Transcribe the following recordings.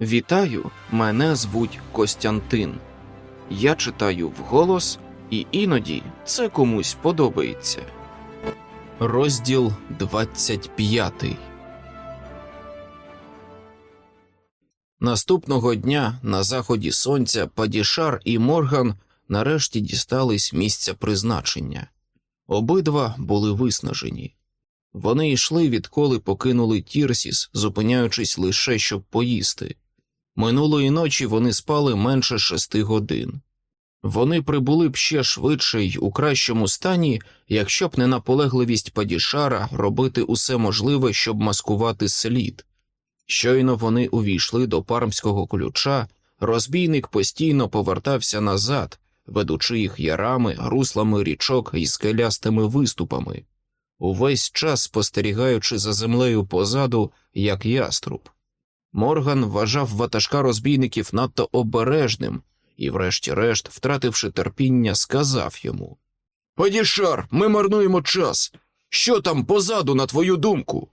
Вітаю, мене звуть Костянтин. Я читаю вголос, і іноді це комусь подобається. Розділ 25 Наступного дня на заході сонця Падішар і Морган нарешті дістались місця призначення. Обидва були виснажені. Вони йшли, відколи покинули Тірсіс, зупиняючись лише щоб поїсти. Минулої ночі вони спали менше шести годин. Вони прибули б ще швидше й у кращому стані, якщо б не наполегливість Падішара робити усе можливе, щоб маскувати слід. Щойно вони увійшли до пармського ключа, розбійник постійно повертався назад, ведучи їх ярами, руслами річок і скелястими виступами, увесь час спостерігаючи за землею позаду, як яструб. Морган вважав ватажка розбійників надто обережним і, врешті-решт, втративши терпіння, сказав йому Падішар, ми марнуємо час. Що там позаду, на твою думку?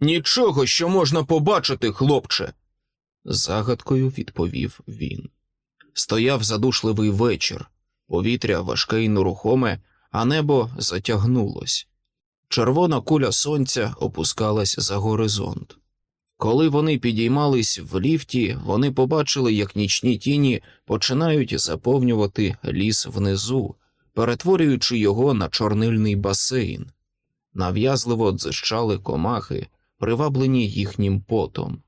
Нічого, що можна побачити, хлопче. Загадкою відповів він. Стояв задушливий вечір, повітря важке й нерухоме, а небо затягнулось. Червона куля сонця опускалась за горизонт. Коли вони підіймались в ліфті, вони побачили, як нічні тіні починають заповнювати ліс внизу, перетворюючи його на чорнильний басейн. Нав'язливо дзищали комахи, приваблені їхнім потом.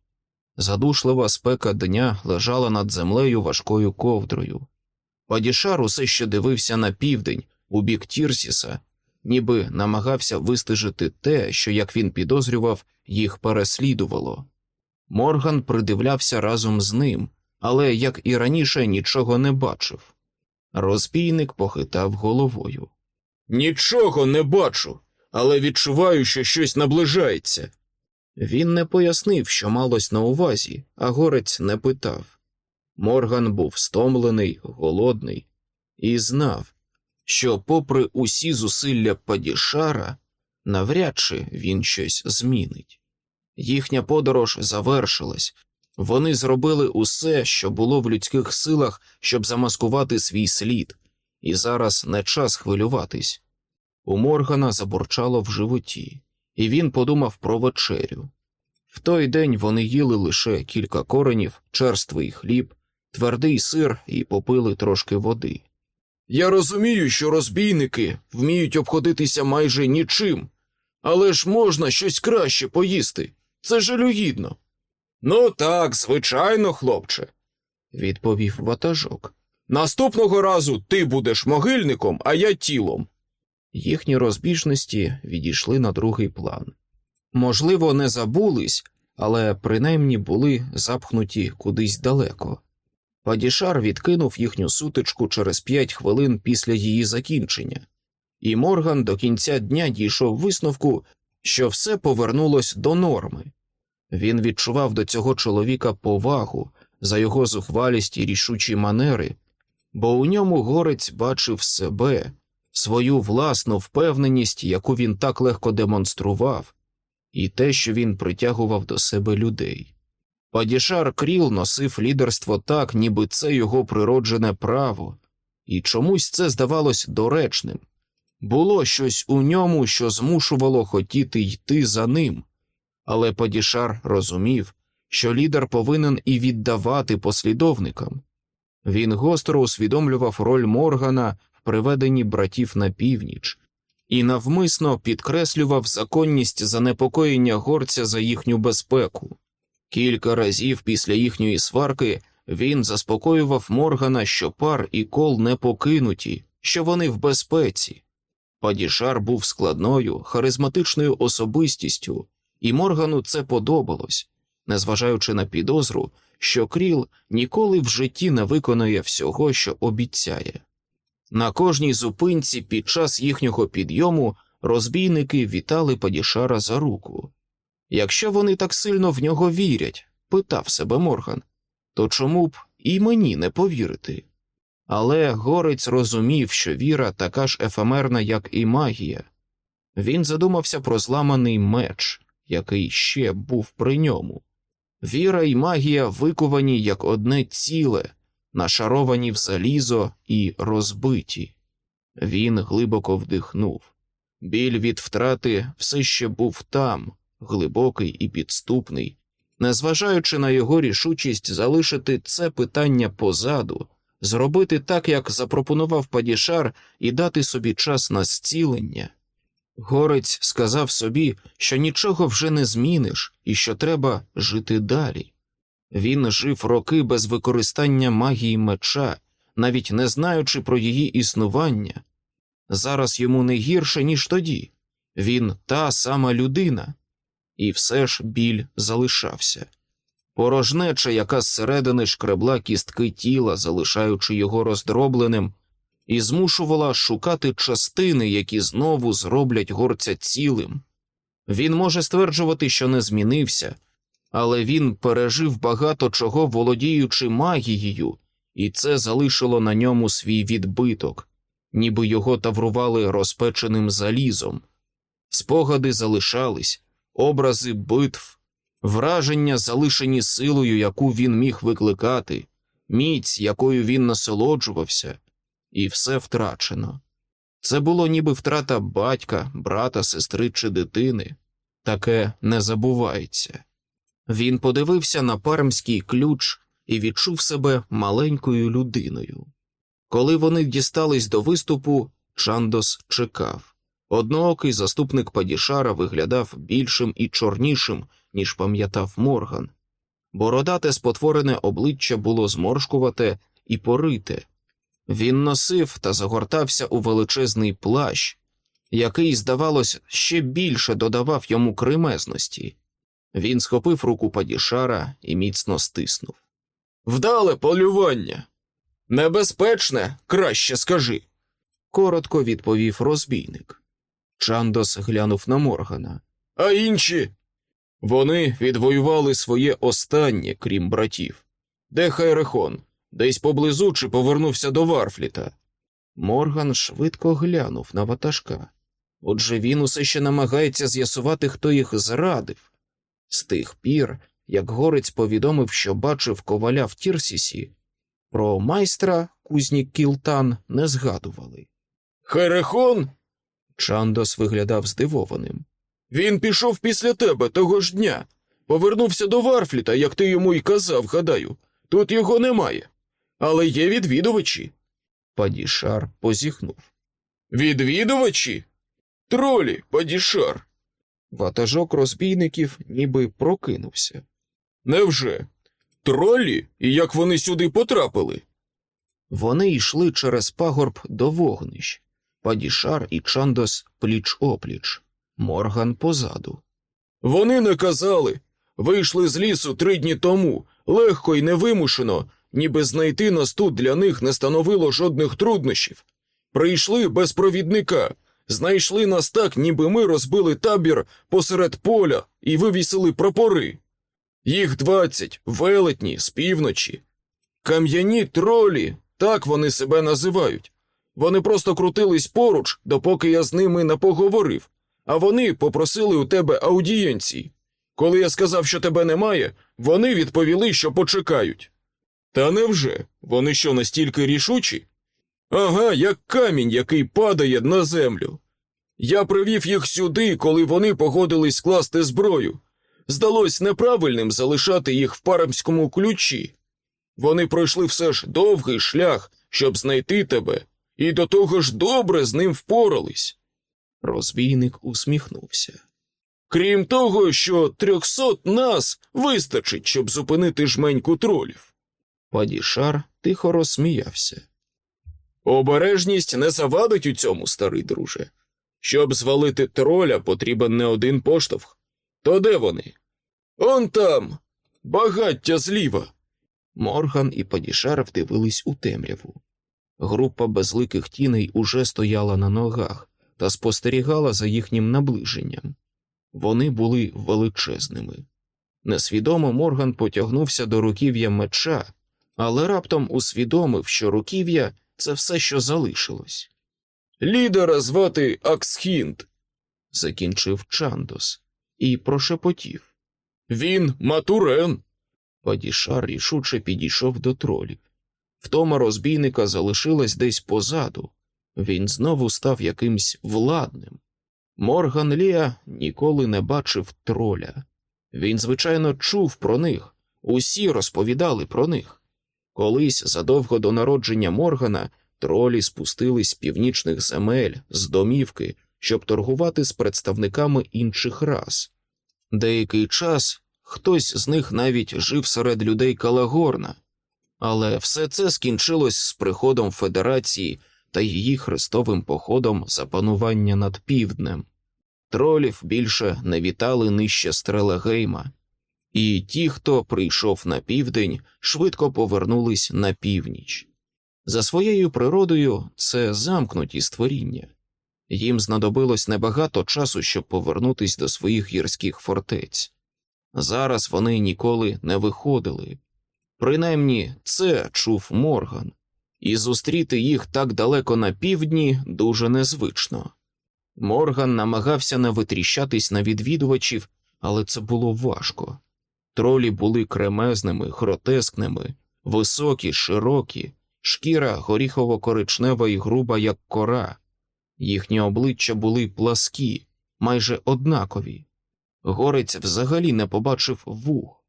Задушлива спека дня лежала над землею важкою ковдрою. Падішар усе ще дивився на південь, у бік Тірсіса, ніби намагався вистежити те, що, як він підозрював, їх переслідувало. Морган придивлявся разом з ним, але, як і раніше, нічого не бачив. Розбійник похитав головою. Нічого не бачу, але відчуваю, що щось наближається. Він не пояснив, що малось на увазі, а горець не питав. Морган був стомлений, голодний, і знав, що, попри усі зусилля Падішара, навряд чи він щось змінить. Їхня подорож завершилась, вони зробили усе, що було в людських силах, щоб замаскувати свій слід, і зараз не час хвилюватись. У Моргана забурчало в животі, і він подумав про вечерю. В той день вони їли лише кілька коренів, черствий хліб, твердий сир і попили трошки води. Я розумію, що розбійники вміють обходитися майже нічим, але ж можна щось краще поїсти. Це жалюгідно. Ну так, звичайно, хлопче, відповів ватажок. Наступного разу ти будеш могильником, а я тілом. Їхні розбіжності відійшли на другий план. Можливо, не забулись, але принаймні були запхнуті кудись далеко. Падішар відкинув їхню сутичку через п'ять хвилин після її закінчення, і Морган до кінця дня дійшов висновку, що все повернулось до норми. Він відчував до цього чоловіка повагу за його зухвалість і рішучі манери, бо у ньому горець бачив себе, свою власну впевненість, яку він так легко демонстрував, і те, що він притягував до себе людей. Падішар Кріл носив лідерство так, ніби це його природжене право, і чомусь це здавалось доречним. Було щось у ньому, що змушувало хотіти йти за ним, але Падішар розумів, що лідер повинен і віддавати послідовникам. Він гостро усвідомлював роль Моргана в приведенні братів на північ і навмисно підкреслював законність занепокоєння горця за їхню безпеку. Кілька разів після їхньої сварки він заспокоював Моргана, що пар і кол не покинуті, що вони в безпеці. Падішар був складною, харизматичною особистістю, і Моргану це подобалось, незважаючи на підозру, що Кріл ніколи в житті не виконує всього, що обіцяє. На кожній зупинці під час їхнього підйому розбійники вітали Падішара за руку. Якщо вони так сильно в нього вірять, питав себе Морган, то чому б і мені не повірити? Але горець розумів, що віра така ж ефемерна, як і магія. Він задумався про зламаний меч, який ще був при ньому. Віра і магія викувані як одне ціле, нашаровані в залізо і розбиті. Він глибоко вдихнув. Біль від втрати все ще був там, глибокий і підступний, незважаючи на його рішучість залишити це питання позаду, зробити так, як запропонував Падішар, і дати собі час на зцілення. Горець сказав собі, що нічого вже не зміниш і що треба жити далі. Він жив роки без використання магії меча, навіть не знаючи про її існування. Зараз йому не гірше, ніж тоді він та сама людина, і все ж біль залишався. Порожнеча, яка зсередини шкребла кістки тіла, залишаючи його роздробленим, і змушувала шукати частини, які знову зроблять горця цілим. Він може стверджувати, що не змінився, але він пережив багато чого, володіючи магією, і це залишило на ньому свій відбиток, ніби його таврували розпеченим залізом. Спогади залишались, образи битв, враження, залишені силою, яку він міг викликати, міць, якою він насолоджувався, і все втрачено. Це було ніби втрата батька, брата, сестри чи дитини. Таке не забувається. Він подивився на пармський ключ і відчув себе маленькою людиною. Коли вони дістались до виступу, Чандос чекав. Одноокий заступник Падішара виглядав більшим і чорнішим, ніж пам'ятав Морган. Бородате спотворене обличчя було зморшкувате і порите. Він носив та загортався у величезний плащ, який, здавалось, ще більше додавав йому кремезності. Він схопив руку Падішара і міцно стиснув. Вдале полювання. Небезпечне, краще скажи, коротко відповів розбійник. Чандос глянув на Моргана. А інші? Вони відвоювали своє останнє, крім братів. Де Хайрехон? Десь поблизу чи повернувся до Варфліта. Морган швидко глянув на ватажка. Отже він усе ще намагається з'ясувати, хто їх зрадив. З тих пір, як горець повідомив, що бачив коваля в Тірсісі, про майстра кузні Кілтан не згадували. Херехон? Чандос виглядав здивованим. Він пішов після тебе того ж дня. Повернувся до Варфліта, як ти йому й казав, гадаю. Тут його немає. Але є відвідувачі. Падішар позіхнув. Відвідувачі? Тролі, падішар. Ватажок розбійників ніби прокинувся. Невже? Тролі? І як вони сюди потрапили? Вони йшли через пагорб до вогнищ. Падішар і Чандос пліч опліч, Морган позаду. Вони не казали. Вийшли з лісу три дні тому, легко і невимушено, ніби знайти нас тут для них не становило жодних труднощів. Прийшли без провідника, знайшли нас так, ніби ми розбили табір посеред поля і вивісили прапори. Їх двадцять, велетні, з півночі. Кам'яні тролі, так вони себе називають. Вони просто крутились поруч, допоки я з ними не поговорив, а вони попросили у тебе аудієнції. Коли я сказав, що тебе немає, вони відповіли, що почекають. Та невже? Вони що настільки рішучі? Ага, як камінь, який падає на землю. Я привів їх сюди, коли вони погодились скласти зброю. Здалось неправильним залишати їх в парамському ключі. Вони пройшли все ж довгий шлях, щоб знайти тебе, і до того ж добре з ним впорались. Розбійник усміхнувся. Крім того, що трьохсот нас вистачить, щоб зупинити жменьку тролів. Падішар тихо розсміявся. Обережність не завадить у цьому, старий друже. Щоб звалити троля, потрібен не один поштовх. То де вони? Он там, багаття зліва. Морган і Падішар вдивились у темряву. Група безликих тіней уже стояла на ногах та спостерігала за їхнім наближенням. Вони були величезними. Несвідомо Морган потягнувся до руків'я меча, але раптом усвідомив, що руків'я це все, що залишилось. Лідера звати Аксхінд, закінчив Чандос і прошепотів. Він матурен, Падішар рішуче підійшов до тролів. Втома розбійника залишилась десь позаду. Він знову став якимсь владним. Морган Ліа ніколи не бачив троля. Він, звичайно, чув про них, усі розповідали про них. Колись задовго до народження Моргана тролі спустились з північних земель, з домівки, щоб торгувати з представниками інших рас. Деякий час хтось з них навіть жив серед людей Калагорна, але все це скінчилось з приходом Федерації та її хрестовим походом за панування над півднем. Тролів більше не вітали нижче Стрелегейма, і ті, хто прийшов на південь, швидко повернулись на північ. За своєю природою це замкнуті створіння. Їм знадобилось небагато часу, щоб повернутися до своїх гірських фортець. Зараз вони ніколи не виходили. Принаймні, це чув Морган, і зустріти їх так далеко на півдні дуже незвично. Морган намагався не витріщатись на відвідувачів, але це було важко. Тролі були кремезними, гротескними, високі, широкі, шкіра горіхово-коричнева і груба, як кора, їхні обличчя були пласкі, майже однакові. Горець взагалі не побачив вух.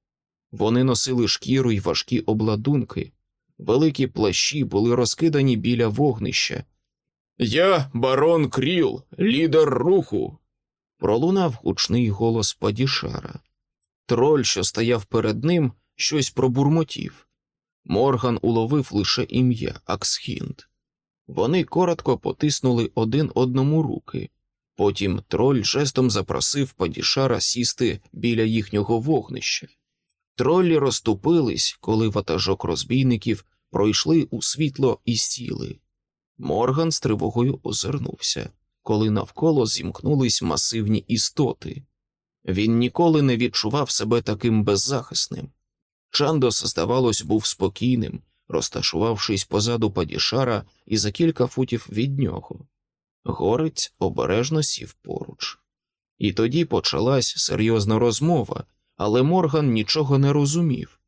Вони носили шкіру й важкі обладунки, великі плащі були розкидані біля вогнища. Я барон Кріл, лідер руху. Пролунав гучний голос Падішара. Троль, що стояв перед ним, щось пробурмотів. Морган уловив лише ім'я Аксхінд. Вони коротко потиснули один одному руки. Потім троль жестом запросив Падішара сісти біля їхнього вогнища. Троллі розступились, коли ватажок розбійників пройшли у світло і сіли. Морган з тривогою озирнувся, коли навколо зімкнулись масивні істоти. Він ніколи не відчував себе таким беззахисним. Чандос, здавалось, був спокійним, розташувавшись позаду падішара і за кілька футів від нього. Горець обережно сів поруч. І тоді почалась серйозна розмова, але Морган нічого не розумів.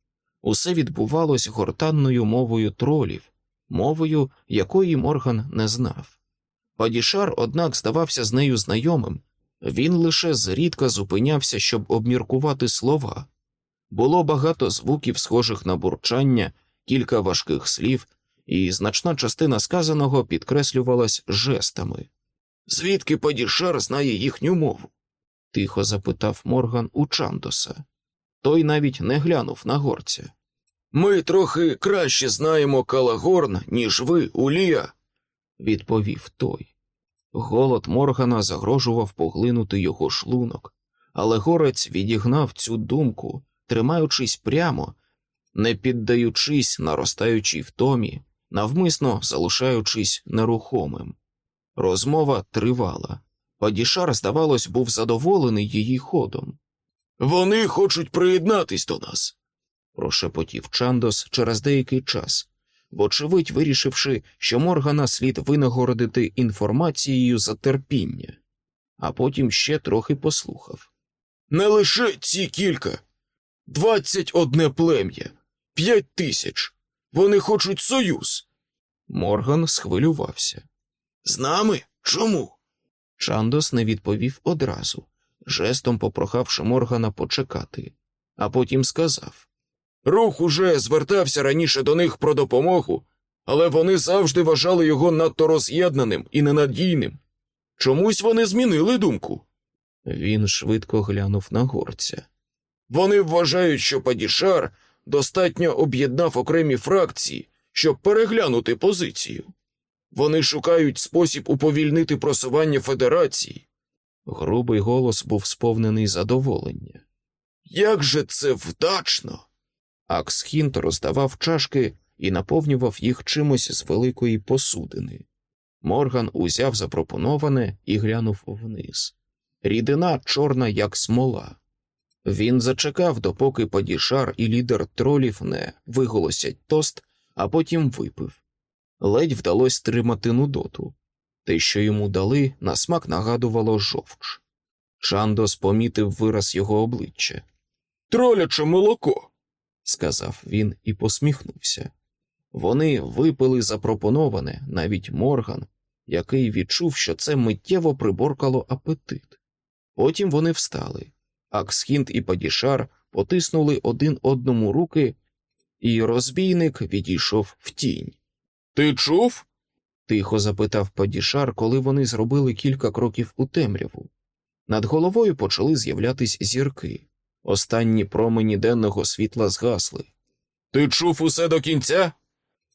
Усе відбувалось гортанною мовою тролів, мовою, якої Морган не знав. Падішар, однак, здавався з нею знайомим, він лише зрідка зупинявся, щоб обміркувати слова. Було багато звуків, схожих на бурчання, кілька важких слів, і значна частина сказаного підкреслювалась жестами. Звідки Падішар знає їхню мову? Тихо запитав Морган у Чандоса. Той навіть не глянув на горця. Ми трохи краще знаємо Калагорн, ніж ви, Улія, відповів той. Голод Моргана загрожував поглинути його шлунок, але горець відігнав цю думку, тримаючись прямо, не піддаючись наростаючій втомі, навмисно залишаючись нерухомим. Розмова тривала. Падішар, здавалось, був задоволений її ходом. Вони хочуть приєднатись до нас, прошепотів Чандос через деякий час, вочевидь вирішивши, що Моргана слід винагородити інформацією за терпіння, а потім ще трохи послухав. Не лише ці кілька, двадцять одне плем'я, п'ять тисяч. Вони хочуть союз. Морган схвилювався. З нами? Чому? Чандос не відповів одразу, жестом попрохавши Моргана почекати, а потім сказав Рух уже звертався раніше до них про допомогу, але вони завжди вважали його надто роз'єднаним і ненадійним. Чомусь вони змінили думку. Він швидко глянув на горця. Вони вважають, що Падішар достатньо об'єднав окремі фракції, щоб переглянути позицію. Вони шукають спосіб уповільнити просування Федерації. Грубий голос був сповнений задоволення. Як же це вдачно! Аксхінт роздавав чашки і наповнював їх чимось з великої посудини. Морган узяв запропоноване і глянув вниз. Рідина чорна, як смола. Він зачекав, допоки падішар і лідер тролів не виголосять тост, а потім випив. Ледь вдалося стримати нудоту. Те, що йому дали, на смак нагадувало жовч. Чандос помітив вираз його обличчя. Троляче молоко сказав він і посміхнувся. Вони випили запропоноване, навіть Морган, який відчув, що це миттєво приборкало апетит. Потім вони встали. Аксхінт і Падішар потиснули один одному руки, і розбійник відійшов в тінь. Ти чув? тихо запитав Падішар, коли вони зробили кілька кроків у темряву. Над головою почали з'являтись зірки. Останні промені денного світла згасли. Ти чув усе до кінця?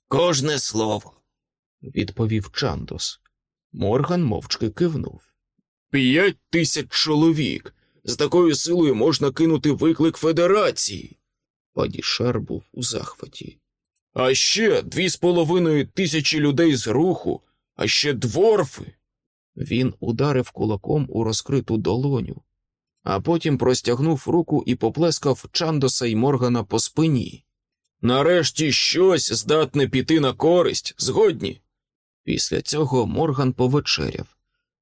Кожне слово, відповів Чандос. Морган мовчки кивнув. П'ять тисяч чоловік. З такою силою можна кинути виклик Федерації. Падішар був у захваті. А ще дві з половиною тисячі людей з руху, а ще дворфи. Він ударив кулаком у розкриту долоню, а потім простягнув руку і поплескав Чандоса й Моргана по спині. Нарешті щось здатне піти на користь, згодні. Після цього Морган повечеряв.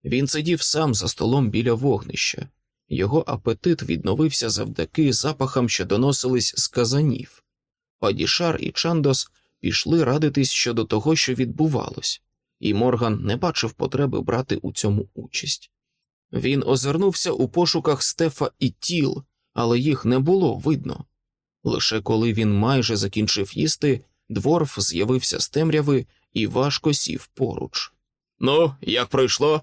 Він сидів сам за столом біля вогнища. Його апетит відновився завдяки запахам, що доносились з казанів. Падішар і Чандос пішли радитись щодо того, що відбувалось, і Морган не бачив потреби брати у цьому участь. Він озирнувся у пошуках Стефа і тіл, але їх не було видно. Лише коли він майже закінчив їсти, дворф з'явився з темряви і важко сів поруч. Ну, як пройшло?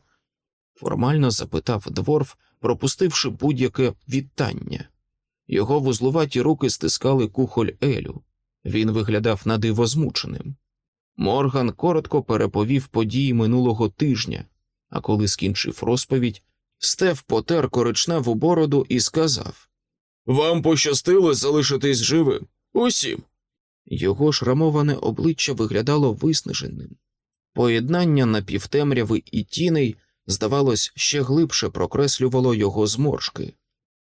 формально запитав дворф, пропустивши будь-яке вітання. Його вузлуваті руки стискали кухоль Елю. Він виглядав на диво змученим. Морган коротко переповів події минулого тижня, а коли скінчив розповідь, Стеф потер коричневу бороду і сказав Вам пощастило залишитись живим. Усім. його шрамоване обличчя виглядало виснаженим. Поєднання напівтемряви і тіней, здавалось, ще глибше прокреслювало його зморшки.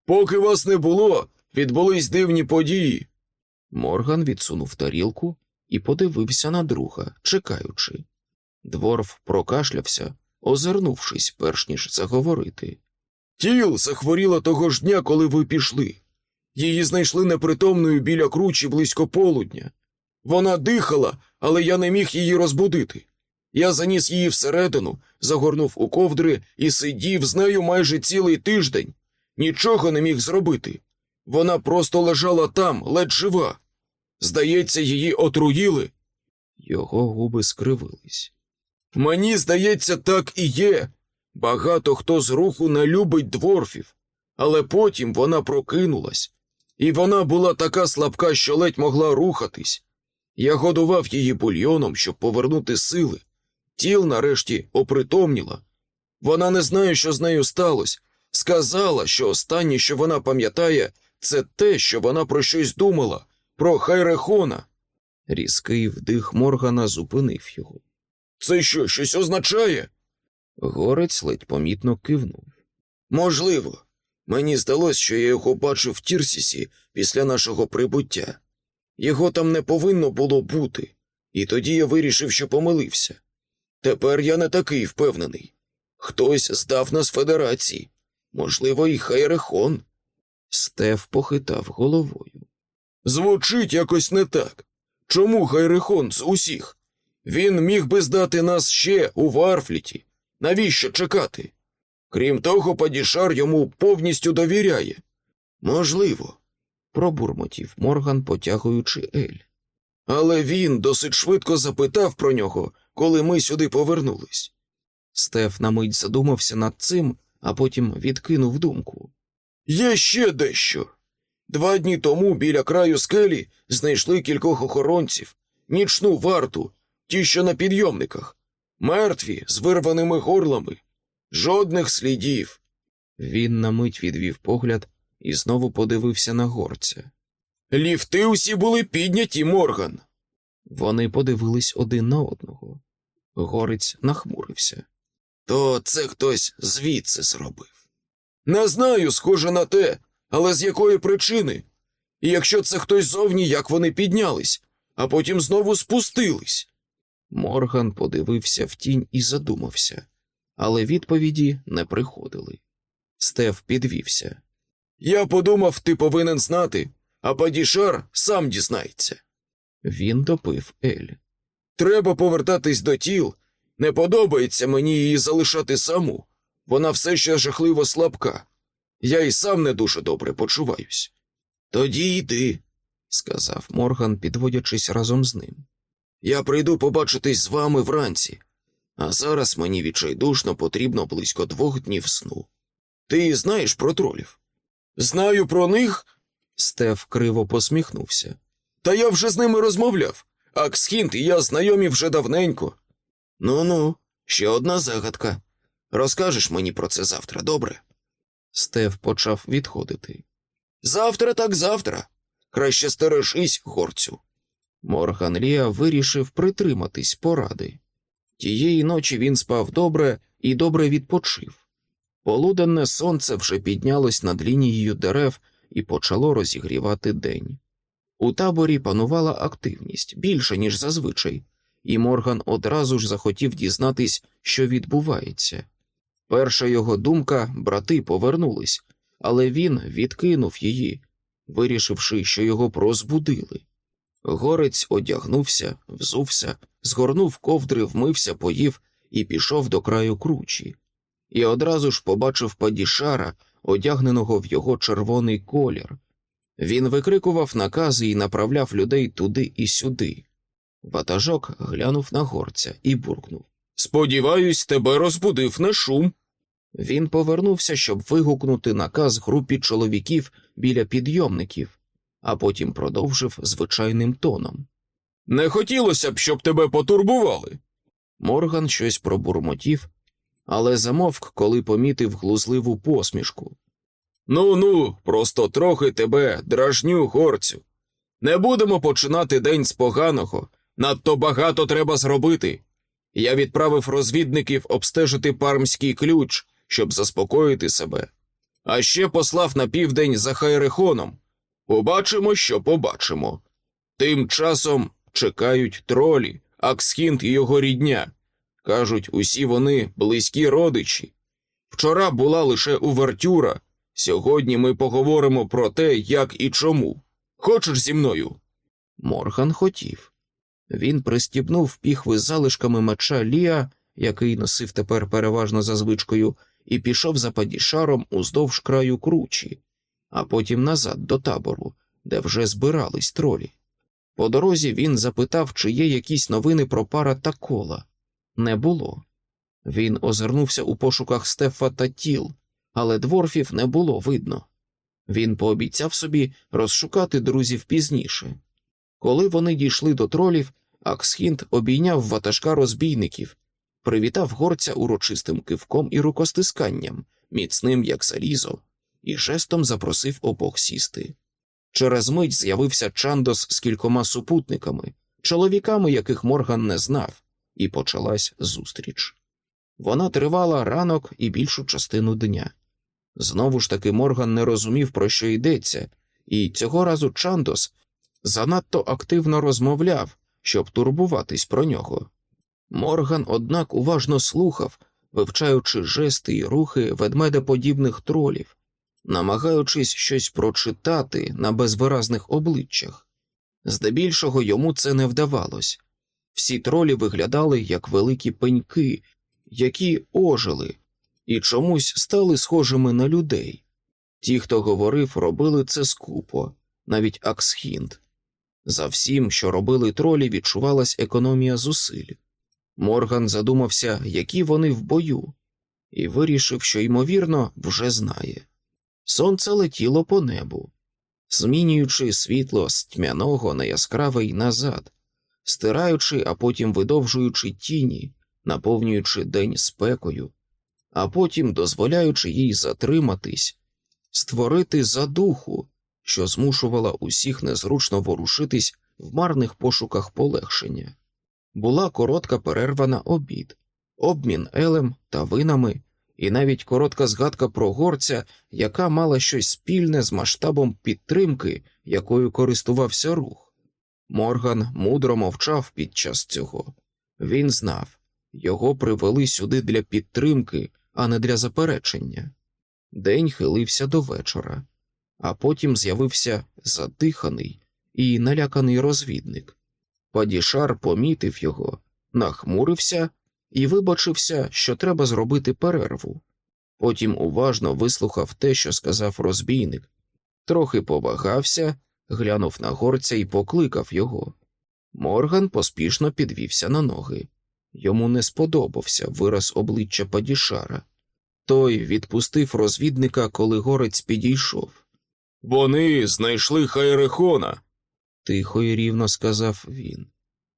Поки вас не було, відбулись дивні події. Морган відсунув тарілку і подивився на друга, чекаючи. Дворф прокашлявся, озирнувшись, перш ніж заговорити. Тіл захворіла того ж дня, коли ви пішли. Її знайшли непритомною біля кручі близько полудня. Вона дихала, але я не міг її розбудити. Я заніс її всередину, загорнув у ковдри і сидів з нею майже цілий тиждень. Нічого не міг зробити. Вона просто лежала там, ледь жива. Здається, її отруїли. Його губи скривились. Мені здається, так і є. Багато хто з руху не любить дворфів, але потім вона прокинулась, і вона була така слабка, що ледь могла рухатись. Я годував її бульйоном, щоб повернути сили. Тіл нарешті опритомніла. Вона не знає, що з нею сталося. Сказала, що останнє, що вона пам'ятає, це те, що вона про щось думала, про Хайрехона. Різкий вдих Моргана зупинив його. Це що, щось означає? Горець ледь помітно кивнув. Можливо. Мені здалось, що я його бачив в Тірсісі після нашого прибуття. Його там не повинно було бути, і тоді я вирішив, що помилився. Тепер я не такий впевнений. Хтось здав нас федерації, можливо, і Хайрехон. Стеф похитав головою. Звучить якось не так. Чому Хайрехон з усіх? Він міг би здати нас ще у Варфліті. Навіщо чекати? Крім того, Падішар йому повністю довіряє. Можливо, Пробурмотів Морган, потягуючи ель. але він досить швидко запитав про нього, коли ми сюди повернулись. Стеф на мить задумався над цим, а потім відкинув думку. Є ще дещо. Два дні тому біля краю скелі знайшли кількох охоронців, нічну варту, ті, що на підйомниках, мертві з вирваними горлами, жодних слідів. Він на мить відвів погляд і знову подивився на горця. Ліфти усі були підняті, Морган. Вони подивились один на одного. Горець нахмурився. То це хтось звідси зробив. Не знаю, схоже на те, але з якої причини? І якщо це хтось зовні, як вони піднялись, а потім знову спустились. Морган подивився в тінь і задумався, але відповіді не приходили. Стеф підвівся. Я подумав, ти повинен знати. а Падішар сам дізнається. Він допив Ель. Треба повертатись до тіл. Не подобається мені її залишати саму. Вона все ще жахливо слабка. Я і сам не дуже добре почуваюсь. Тоді йди, сказав Морган, підводячись разом з ним. Я прийду побачитись з вами вранці, а зараз мені відчайдушно потрібно близько двох днів сну. Ти знаєш про тролів? Знаю про них. Стеф криво посміхнувся. Та я вже з ними розмовляв. Аксхінт і я знайомі вже давненько. Ну ну, ще одна загадка. Розкажеш мені про це завтра, добре? Стеф почав відходити. Завтра так завтра. Краще стережись, горцю. Морган Ліа вирішив притриматись поради. Тієї ночі він спав добре і добре відпочив. Полуденне сонце вже піднялось над лінією дерев і почало розігрівати день. У таборі панувала активність більше, ніж зазвичай, і Морган одразу ж захотів дізнатись, що відбувається. Перша його думка брати повернулись, але він відкинув її, вирішивши, що його прозбудили. Горець одягнувся, взувся, згорнув ковдри, вмився, поїв і пішов до краю кручі, і одразу ж побачив падішара, одягненого в його червоний колір. Він викрикував накази і направляв людей туди і сюди. Ватажок глянув на горця і буркнув Сподіваюсь, тебе розбудив не шум. Він повернувся, щоб вигукнути наказ групі чоловіків біля підйомників, а потім продовжив звичайним тоном. Не хотілося б, щоб тебе потурбували. Морган щось пробурмотів, але замовк, коли помітив глузливу посмішку. Ну ну, просто трохи тебе дражню, горцю. Не будемо починати день з поганого, надто багато треба зробити. Я відправив розвідників обстежити пармський ключ, щоб заспокоїти себе, а ще послав на південь за Хайрехоном. Побачимо, що побачимо. Тим часом чекають тролі, Аксхінт і його рідня. Кажуть, усі вони близькі родичі. Вчора була лише увертюра. Сьогодні ми поговоримо про те, як і чому. Хочеш зі мною? Морган хотів. Він пристібнув піхви залишками меча Ліа, який носив тепер переважно за звичкою, і пішов за падішаром уздовж краю кручі, а потім назад до табору, де вже збирались тролі. По дорозі він запитав, чи є якісь новини про пара та кола. Не було. Він озирнувся у пошуках Стефа та тіл, але дворфів не було видно. Він пообіцяв собі розшукати друзів пізніше. Коли вони дійшли до тролів, Аксхінт обійняв ватажка розбійників, привітав горця урочистим кивком і рукостисканням, міцним, як залізо, і жестом запросив обох сісти. Через мить з'явився Чандос з кількома супутниками, чоловіками, яких Морган не знав, і почалась зустріч. Вона тривала ранок і більшу частину дня. Знову ж таки Морган не розумів, про що йдеться, і цього разу Чандос занадто активно розмовляв, щоб турбуватись про нього. Морган, однак, уважно слухав, вивчаючи жести й рухи ведмедеподібних тролів, намагаючись щось прочитати на безвиразних обличчях. Здебільшого йому це не вдавалось. Всі тролі виглядали як великі пеньки, які ожили, і чомусь стали схожими на людей. Ті, хто говорив, робили це скупо, навіть Аксхінд. За всім, що робили тролі, відчувалась економія зусиль. Морган задумався, які вони в бою, і вирішив, що, ймовірно, вже знає. Сонце летіло по небу, змінюючи світло з тьмяного на яскраве й назад, стираючи, а потім видовжуючи тіні, наповнюючи день спекою, а потім дозволяючи їй затриматись, створити задуху, що змушувала усіх незручно ворушитись в марних пошуках полегшення. Була коротка перерва на обід, обмін елем та винами, і навіть коротка згадка про горця, яка мала щось спільне з масштабом підтримки, якою користувався рух. Морган мудро мовчав під час цього. Він знав його привели сюди для підтримки, а не для заперечення. День хилився до вечора, а потім з'явився задиханий і наляканий розвідник. Падішар помітив його, нахмурився і вибачився, що треба зробити перерву. Потім уважно вислухав те, що сказав розбійник, трохи повагався, глянув на горця і покликав його. Морган поспішно підвівся на ноги. Йому не сподобався вираз обличчя Падішара. Той відпустив розвідника, коли горець підійшов. Вони знайшли Хайрехона Тихо і рівно сказав він.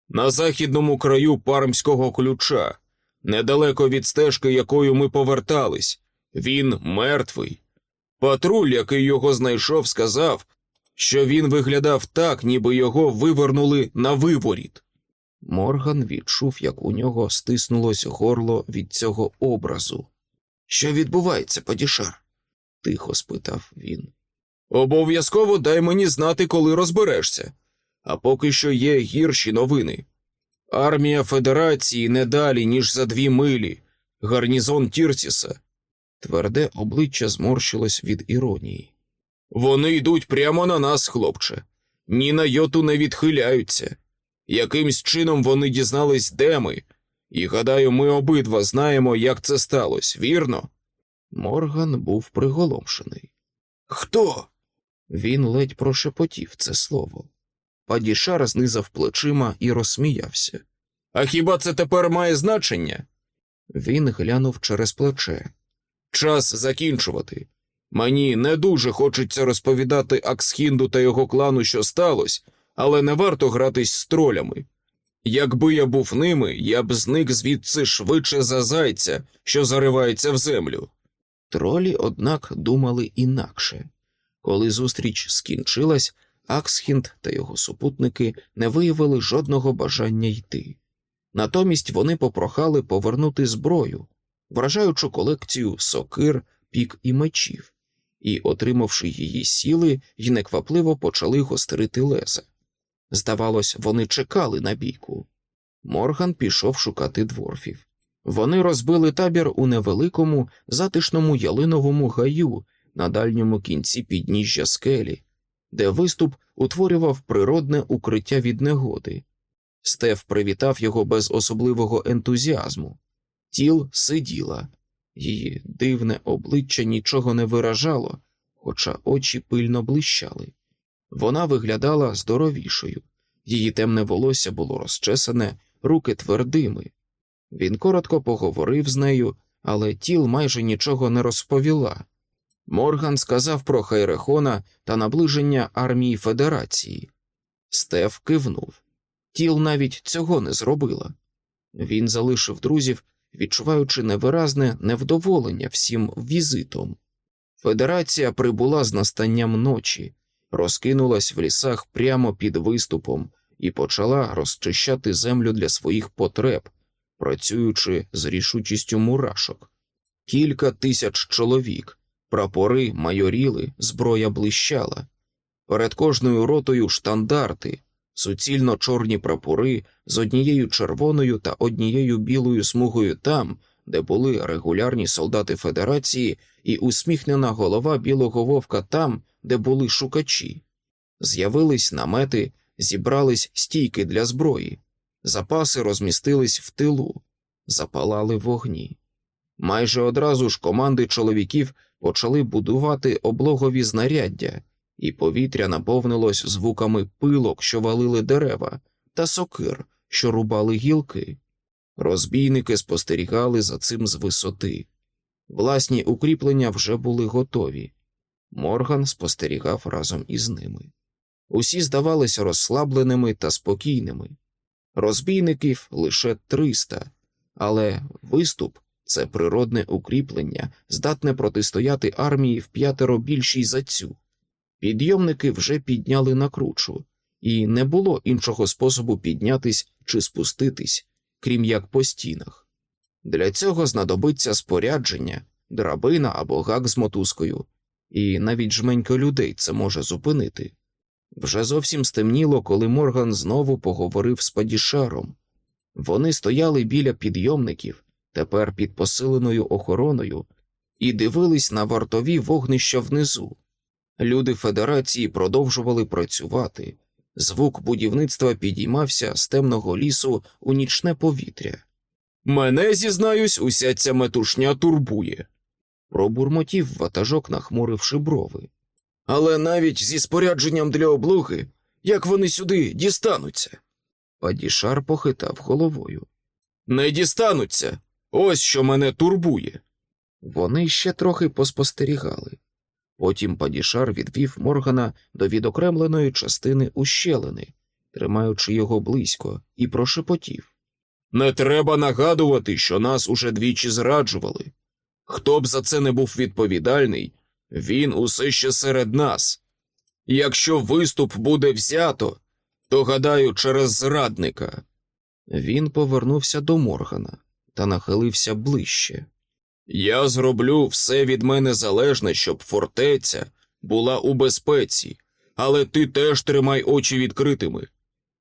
на західному краю пармського ключа, недалеко від стежки, якою ми повертались. Він мертвий. Патруль, який його знайшов, сказав, що він виглядав так, ніби його вивернули на виворіт. Морган відчув, як у нього стиснулось горло від цього образу. Що відбувається, Падішар? тихо спитав він. Обов'язково дай мені знати, коли розберешся. А поки що є гірші новини. Армія Федерації не далі, ніж за дві милі, гарнізон Тірсіса. Тверде обличчя зморщилось від іронії. Вони йдуть прямо на нас, хлопче. Ні на йоту не відхиляються. Якимсь чином вони дізнались, де ми, і гадаю, ми обидва знаємо, як це сталося, вірно? Морган був приголомшений. Хто? Він ледь прошепотів це слово. Падішар знизав плечима і розсміявся. А хіба це тепер має значення? Він глянув через плече. Час закінчувати. Мені не дуже хочеться розповідати Аксхінду та його клану, що сталося, але не варто гратись з тролями. Якби я був ними, я б зник звідси швидше за зайця, що заривається в землю. Тролі, однак, думали інакше. Коли зустріч скінчилась, Аксхінд та його супутники не виявили жодного бажання йти. Натомість вони попрохали повернути зброю, вражаючу колекцію сокир, пік і мечів, і, отримавши її сіли, й неквапливо почали гострити леза. Здавалось, вони чекали на бійку. Морган пішов шукати дворфів. Вони розбили табір у невеликому, затишному ялиновому гаю на дальньому кінці підніжжя скелі, де виступ утворював природне укриття від негоди. Стеф привітав його без особливого ентузіазму. Тіл сиділа, її дивне обличчя нічого не виражало, хоча очі пильно блищали. Вона виглядала здоровішою, її темне волосся було розчесане, руки твердими. Він коротко поговорив з нею, але тіл майже нічого не розповіла. Морган сказав про Хайрехона та наближення армії Федерації. Стеф кивнув. Тіл навіть цього не зробила. Він залишив друзів, відчуваючи невиразне невдоволення всім візитом. Федерація прибула з настанням ночі, розкинулась в лісах прямо під виступом і почала розчищати землю для своїх потреб, працюючи з рішучістю мурашок. Кілька тисяч чоловік, прапори майоріли, зброя блищала. Перед кожною ротою штандарти, суцільно чорні прапори з однією червоною та однією білою смугою там, де були регулярні солдати Федерації, і усміхнена голова білого вовка там, де були шукачі. З'явились намети, зібрались стійки для зброї, запаси розмістились в тилу, запалали вогні. Майже одразу ж команди чоловіків почали будувати облогові знаряддя, і повітря наповнилось звуками пилок, що валили дерева, та сокир, що рубали гілки. Розбійники спостерігали за цим з висоти. Власні укріплення вже були готові. Морган спостерігав разом із ними. Усі здавалися розслабленими та спокійними. Розбійників лише триста, але виступ це природне укріплення, здатне протистояти армії в п'ятеро більшій за цю. Підйомники вже підняли на кручу, і не було іншого способу піднятись чи спуститись, крім як по стінах. Для цього знадобиться спорядження, драбина або гак з мотузкою, і навіть жменько людей це може зупинити. Вже зовсім стемніло, коли Морган знову поговорив з Падішаром. Вони стояли біля підйомників, тепер під посиленою охороною, і дивились на вартові вогнища внизу. Люди Федерації продовжували працювати. Звук будівництва підіймався з темного лісу у нічне повітря. Мене, зізнаюсь, уся ця метушня турбує. Пробурмотів ватажок, нахмуривши брови. Але навіть зі спорядженням для облоги, як вони сюди дістануться? Падішар похитав головою. Не дістануться. Ось що мене турбує. Вони ще трохи поспостерігали. Потім Падішар відвів Моргана до відокремленої частини ущелини, тримаючи його близько, і прошепотів. Не треба нагадувати, що нас уже двічі зраджували. Хто б за це не був відповідальний, він усе ще серед нас. Якщо виступ буде взято, то гадаю, через зрадника. Він повернувся до Моргана та нахилився ближче. Я зроблю все від мене залежне, щоб фортеця була у безпеці, але ти теж тримай очі відкритими.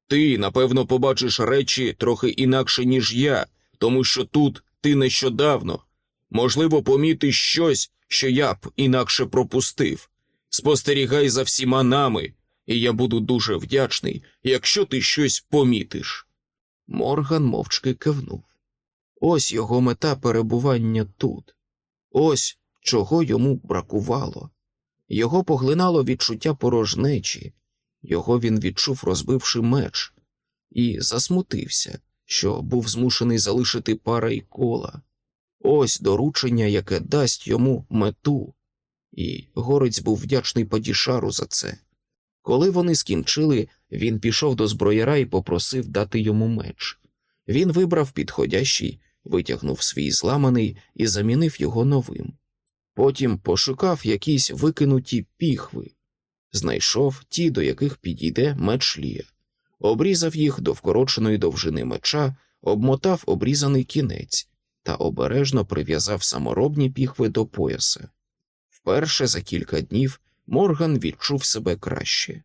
Ти, напевно, побачиш речі трохи інакше, ніж я, тому що тут ти нещодавно, можливо, помітиш щось, що я б інакше пропустив. Спостерігай за всіма нами, і я буду дуже вдячний, якщо ти щось помітиш. Морган мовчки кивнув. Ось його мета перебування тут, ось чого йому бракувало. Його поглинало відчуття порожнечі, його він відчув, розбивши меч, і засмутився, що був змушений залишити пара й кола. Ось доручення, яке дасть йому мету, і горець був вдячний Падішару за це. Коли вони скінчили, він пішов до зброяра і попросив дати йому меч. Він вибрав підходящий, витягнув свій зламаний і замінив його новим. Потім пошукав якісь викинуті піхви, знайшов ті, до яких підійде меч Лія, обрізав їх до вкороченої довжини меча, обмотав обрізаний кінець та обережно прив'язав саморобні піхви до пояса. Вперше за кілька днів Морган відчув себе краще.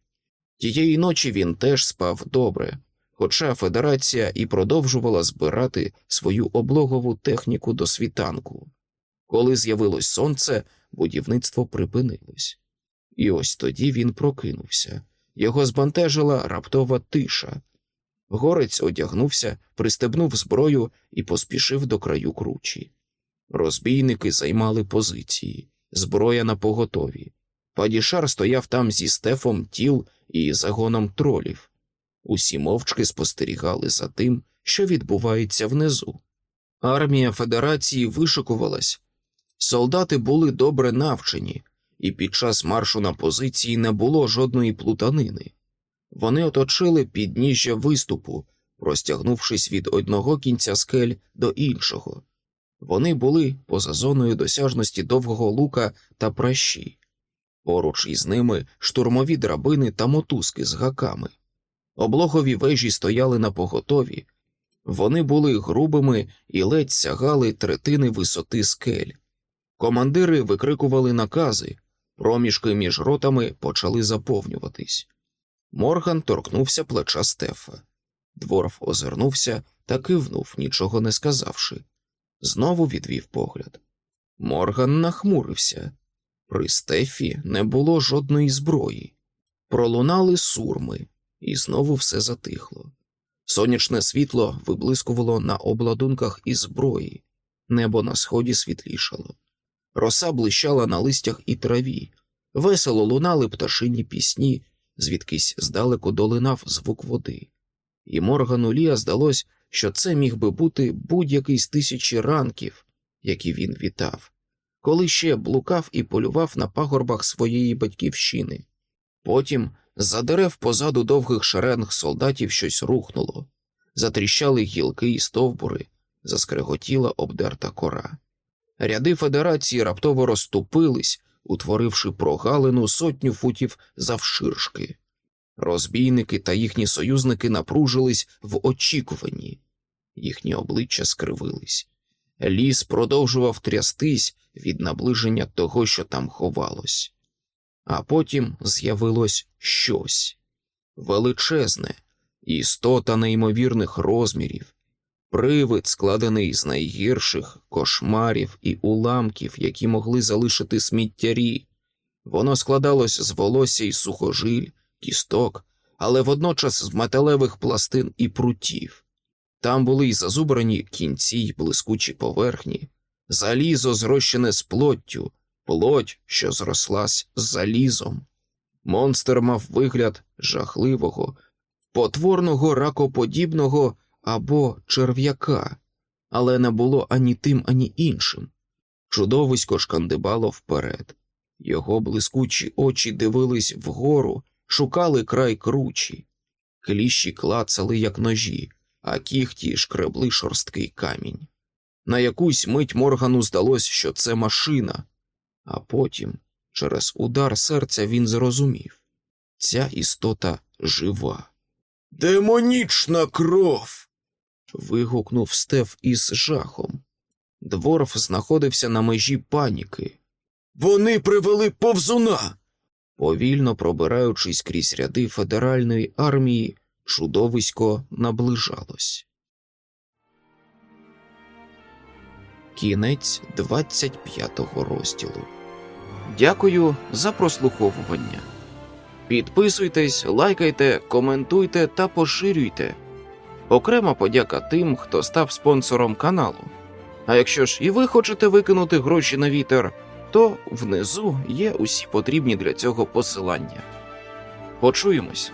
Тієї ночі він теж спав добре, хоча Федерація і продовжувала збирати свою облогову техніку до світанку. Коли з'явилось сонце, будівництво припинилось. І ось тоді він прокинувся. Його збентежила раптова тиша. Горець одягнувся, пристебнув зброю і поспішив до краю кручі. Розбійники займали позиції, зброя на поготові. Падішар стояв там зі стефом тіл і загоном тролів. Усі мовчки спостерігали за тим, що відбувається внизу. Армія Федерації вишикувалась, солдати були добре навчені, і під час маршу на позиції не було жодної плутанини. Вони оточили підніжжя виступу, простягнувшись від одного кінця скель до іншого. Вони були поза зоною досяжності довгого лука та пращі. Поруч із ними штурмові драбини та мотузки з гаками. Облогові вежі стояли на поготові, вони були грубими і ледь сягали третини висоти скель. Командири викрикували накази, проміжки між ротами почали заповнюватись. Морган торкнувся плеча Стефа. Дворф озирнувся та кивнув, нічого не сказавши. Знову відвів погляд. Морган нахмурився. При Стефі не було жодної зброї. Пролунали сурми, і знову все затихло. Сонячне світло виблискувало на обладунках і зброї, небо на сході світлішало. Роса блищала на листях і траві, весело лунали пташині пісні, звідкись здалеку долинав звук води. І Моргану Лія здалось, що це міг би бути будь-який з тисячі ранків, які він вітав, коли ще блукав і полював на пагорбах своєї батьківщини. Потім за дерев позаду довгих шеренг солдатів щось рухнуло, затріщали гілки і стовбури, заскреготіла обдерта кора. Ряди федерації раптово розступились, утворивши прогалину сотню футів завширшки. Розбійники та їхні союзники напружились в очікуванні, їхні обличчя скривились. Ліс продовжував трястись від наближення того, що там ховалось. А потім з'явилось щось величезне, істота неймовірних розмірів, привид, складений з найгірших кошмарів і уламків, які могли залишити сміттярі. Воно складалось з волосся і сухожиль, кісток, але водночас з металевих пластин і прутів. Там були й зазубрані кінці й блискучі поверхні, залізо зрощене з плоттю, плоть, що зрослась з залізом. Монстр мав вигляд жахливого, потворного ракоподібного або черв'яка, але не було ані тим, ані іншим. Чудовисько шкандибало вперед. Його блискучі очі дивились вгору, шукали край кручі. Кліщі клацали, як ножі, а кіхті шкребли шорсткий камінь. На якусь мить Моргану здалось, що це машина, а потім, через удар серця, він зрозумів ця істота жива. Демонічна кров. вигукнув Стеф із жахом. Дворф знаходився на межі паніки. Вони привели повзуна. Повільно пробираючись крізь ряди федеральної армії, чудовисько наближалось. Кінець 25-го розділу. Дякую за прослуховування. Підписуйтесь, лайкайте, коментуйте та поширюйте. Окрема подяка тим, хто став спонсором каналу. А якщо ж і ви хочете викинути гроші на вітер, то внизу є усі потрібні для цього посилання. Почуємось